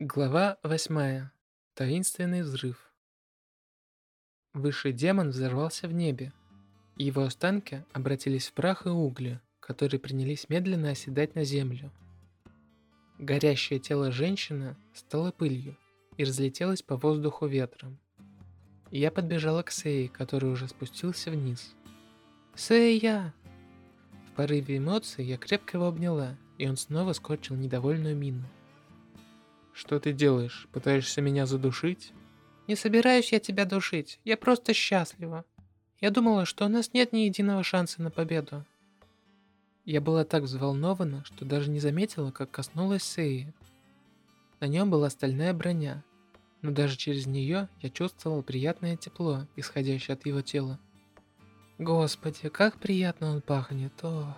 Глава 8. Таинственный взрыв. Высший демон взорвался в небе. Его останки обратились в прах и угли, которые принялись медленно оседать на землю. Горящее тело женщины стало пылью и разлетелось по воздуху ветром. Я подбежала к Сее, который уже спустился вниз. «Сэя!» В порыве эмоций я крепко его обняла, и он снова скорчил недовольную мину. Что ты делаешь? Пытаешься меня задушить? Не собираюсь я тебя душить. Я просто счастлива. Я думала, что у нас нет ни единого шанса на победу. Я была так взволнована, что даже не заметила, как коснулась Сеи. На нем была стальная броня, но даже через нее я чувствовала приятное тепло, исходящее от его тела. Господи, как приятно он пахнет, о!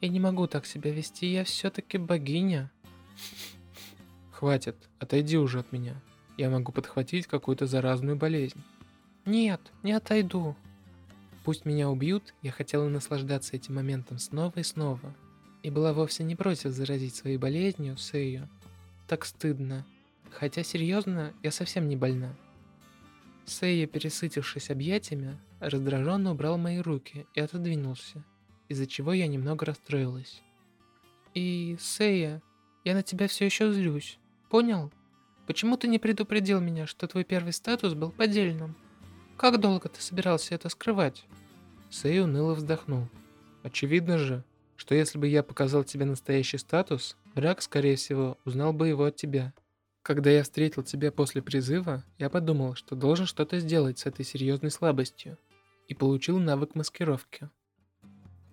Я не могу так себя вести, я все-таки богиня. Хватит, отойди уже от меня. Я могу подхватить какую-то заразную болезнь. Нет, не отойду. Пусть меня убьют, я хотела наслаждаться этим моментом снова и снова. И была вовсе не против заразить своей болезнью Сэю. Так стыдно. Хотя серьезно, я совсем не больна. Сэйя, пересытившись объятиями, раздраженно убрал мои руки и отодвинулся, из-за чего я немного расстроилась. И, Сэйя, я на тебя все еще злюсь. Понял? Почему ты не предупредил меня, что твой первый статус был поддельным? Как долго ты собирался это скрывать? Сэй уныло вздохнул. Очевидно же, что если бы я показал тебе настоящий статус, враг, скорее всего, узнал бы его от тебя. Когда я встретил тебя после призыва, я подумал, что должен что-то сделать с этой серьезной слабостью. И получил навык маскировки.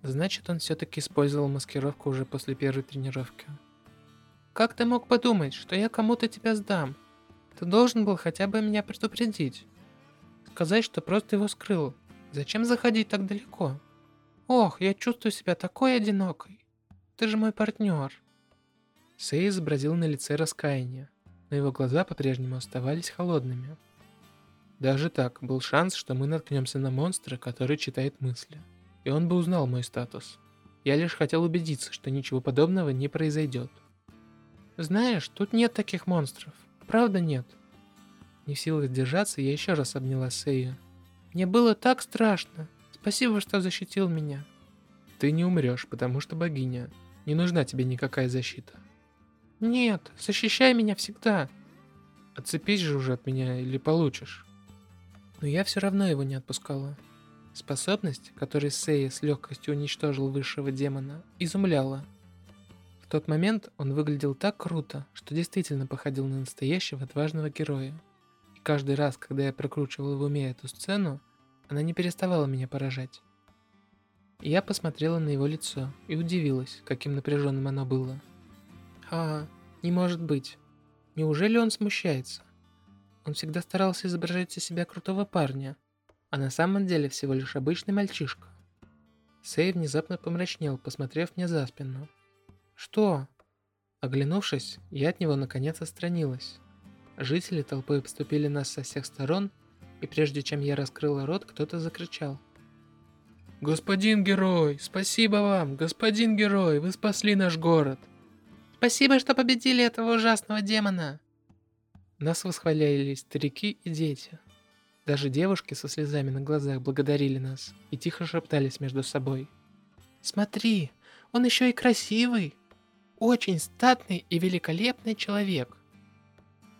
Значит, он все-таки использовал маскировку уже после первой тренировки. Как ты мог подумать, что я кому-то тебя сдам? Ты должен был хотя бы меня предупредить. Сказать, что просто его скрыл. Зачем заходить так далеко? Ох, я чувствую себя такой одинокой. Ты же мой партнер. Сэй изобразил на лице раскаяние, но его глаза по-прежнему оставались холодными. Даже так, был шанс, что мы наткнемся на монстра, который читает мысли. И он бы узнал мой статус. Я лишь хотел убедиться, что ничего подобного не произойдет. Знаешь, тут нет таких монстров. Правда нет. Не в силах сдержаться, я еще раз обняла Сэйю. Мне было так страшно. Спасибо, что защитил меня. Ты не умрешь, потому что богиня. Не нужна тебе никакая защита. Нет, защищай меня всегда. Отцепись же уже от меня или получишь. Но я все равно его не отпускала. Способность, которой Сея с легкостью уничтожил высшего демона, изумляла. В тот момент он выглядел так круто, что действительно походил на настоящего отважного героя. И каждый раз, когда я прокручивал в уме эту сцену, она не переставала меня поражать. Я посмотрела на его лицо и удивилась, каким напряженным оно было. А, не может быть. Неужели он смущается? Он всегда старался изображать из себя крутого парня, а на самом деле всего лишь обычный мальчишка. Сэй внезапно помрачнел, посмотрев мне за спину. «Что?» Оглянувшись, я от него наконец отстранилась. Жители толпы обступили нас со всех сторон, и прежде чем я раскрыла рот, кто-то закричал. «Господин герой, спасибо вам! Господин герой, вы спасли наш город!» «Спасибо, что победили этого ужасного демона!» Нас восхваляли старики и дети. Даже девушки со слезами на глазах благодарили нас и тихо шептались между собой. «Смотри, он еще и красивый!» Очень статный и великолепный человек.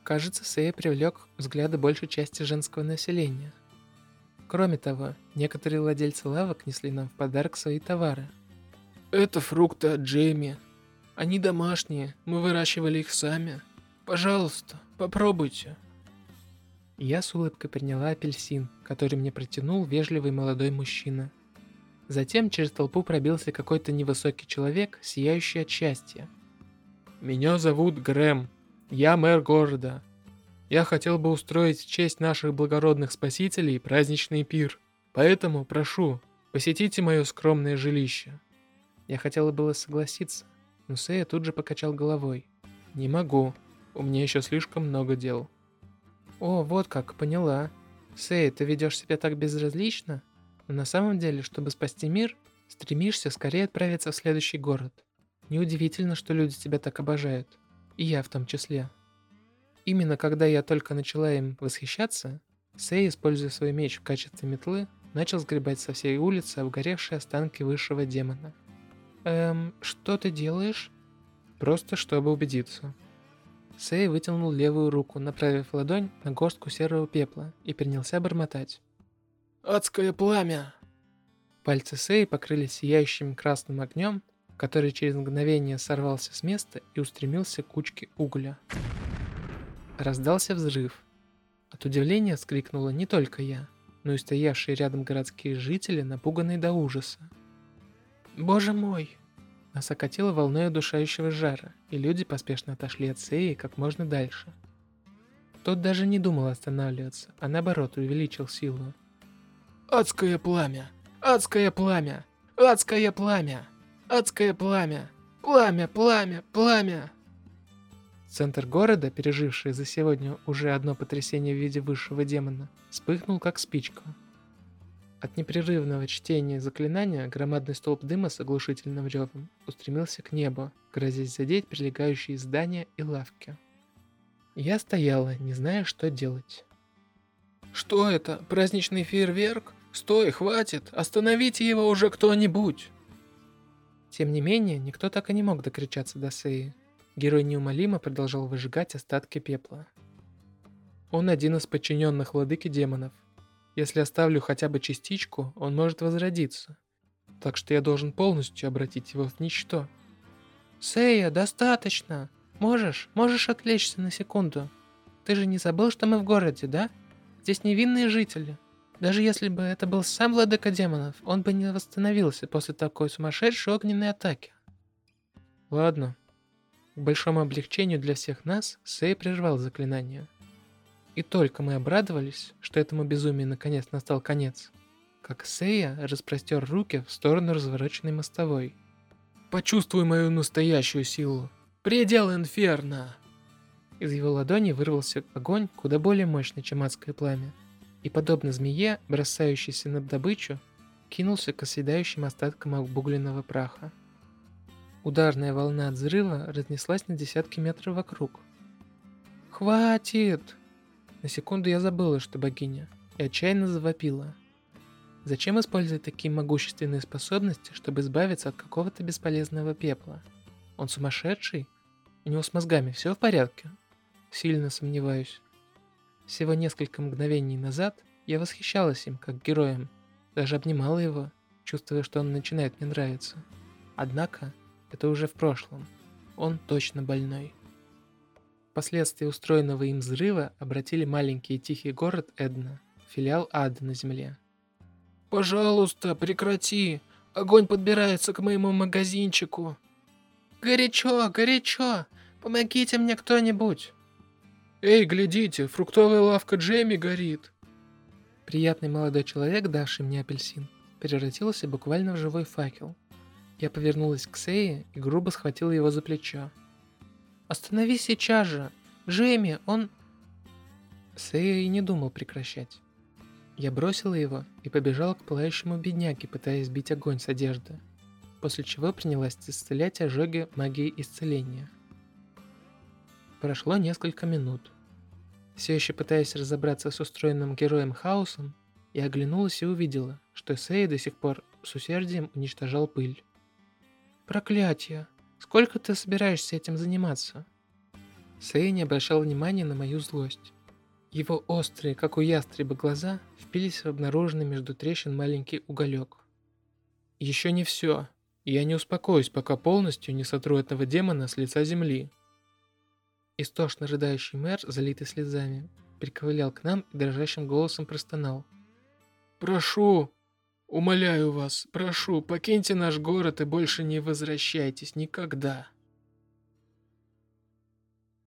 Кажется, Сэй привлек взгляды большей части женского населения. Кроме того, некоторые владельцы лавок несли нам в подарок свои товары. Это фрукты от Джейми. Они домашние, мы выращивали их сами. Пожалуйста, попробуйте. Я с улыбкой приняла апельсин, который мне протянул вежливый молодой мужчина. Затем через толпу пробился какой-то невысокий человек, сияющий от счастья. «Меня зовут Грэм. Я мэр города. Я хотел бы устроить в честь наших благородных спасителей праздничный пир. Поэтому прошу, посетите мое скромное жилище». Я хотела было согласиться, но Сэя тут же покачал головой. «Не могу. У меня еще слишком много дел». «О, вот как, поняла. Сэй, ты ведешь себя так безразлично?» Но на самом деле, чтобы спасти мир, стремишься скорее отправиться в следующий город. Неудивительно, что люди тебя так обожают. И я в том числе. Именно когда я только начала им восхищаться, Сэй, используя свой меч в качестве метлы, начал сгребать со всей улицы обгоревшие останки высшего демона. «Эм, что ты делаешь?» «Просто чтобы убедиться». Сэй вытянул левую руку, направив ладонь на горстку серого пепла и принялся бормотать. «Адское пламя!» Пальцы Сэй покрылись сияющим красным огнем, который через мгновение сорвался с места и устремился к кучке угля. Раздался взрыв. От удивления вскрикнула не только я, но и стоявшие рядом городские жители, напуганные до ужаса. «Боже мой!» Нас окатило волной удушающего жара, и люди поспешно отошли от Сеи как можно дальше. Тот даже не думал останавливаться, а наоборот увеличил силу. «Адское пламя! Адское пламя! Адское пламя! Адское пламя! Пламя, пламя, пламя!» Центр города, переживший за сегодня уже одно потрясение в виде высшего демона, вспыхнул как спичка. От непрерывного чтения заклинания громадный столб дыма с оглушительным ревом устремился к небу, грозясь задеть прилегающие здания и лавки. Я стояла, не зная, что делать. «Что это? Праздничный фейерверк? Стой, хватит! Остановите его уже кто-нибудь!» Тем не менее, никто так и не мог докричаться до Сеи. Герой неумолимо продолжал выжигать остатки пепла. Он один из подчиненных владыки демонов. Если оставлю хотя бы частичку, он может возродиться. Так что я должен полностью обратить его в ничто. «Сэя, достаточно! Можешь, можешь отвлечься на секунду. Ты же не забыл, что мы в городе, да? Здесь невинные жители. Даже если бы это был сам владыка демонов, он бы не восстановился после такой сумасшедшей огненной атаки. Ладно, к большому облегчению для всех нас, Сэй прервал заклинание. И только мы обрадовались, что этому безумию наконец настал конец, как Сэя распростер руки в сторону развороченной мостовой. «Почувствуй мою настоящую силу! Предел инферно!» Из его ладони вырвался огонь куда более мощный, чем адское пламя, и, подобно змее, бросающейся на добычу, кинулся к оседающим остаткам обугленного праха. Ударная волна от взрыва разнеслась на десятки метров вокруг. «Хватит!» На секунду я забыла, что богиня, и отчаянно завопила. Зачем использовать такие могущественные способности, чтобы избавиться от какого-то бесполезного пепла? Он сумасшедший? У него с мозгами все в порядке? Сильно сомневаюсь. Всего несколько мгновений назад я восхищалась им как героем, даже обнимала его, чувствуя, что он начинает мне нравиться. Однако, это уже в прошлом. Он точно больной. Последствия устроенного им взрыва обратили маленький и тихий город Эдна, филиал ада на земле. «Пожалуйста, прекрати! Огонь подбирается к моему магазинчику!» «Горячо, горячо! Помогите мне кто-нибудь!» «Эй, глядите, фруктовая лавка Джейми горит!» Приятный молодой человек, давший мне апельсин, превратился буквально в живой факел – я повернулась к Сее и грубо схватила его за плечо. «Остановись сейчас же! Джейми, он...» Сея и не думал прекращать. Я бросила его и побежала к пылающему бедняге, пытаясь сбить огонь с одежды, после чего принялась исцелять ожоги магией исцеления. Прошло несколько минут. Все еще пытаясь разобраться с устроенным героем хаосом, я оглянулась и увидела, что Сей до сих пор с усердием уничтожал пыль. «Проклятие! Сколько ты собираешься этим заниматься?» Сэй не обращал внимания на мою злость. Его острые, как у ястреба, глаза впились в обнаруженный между трещин маленький уголек. «Еще не все. Я не успокоюсь, пока полностью не сотру этого демона с лица земли». Истошно рыдающий мэр, залитый слезами, приковылял к нам и дрожащим голосом простонал. «Прошу, Умоляю вас, прошу, покиньте наш город и больше не возвращайтесь никогда.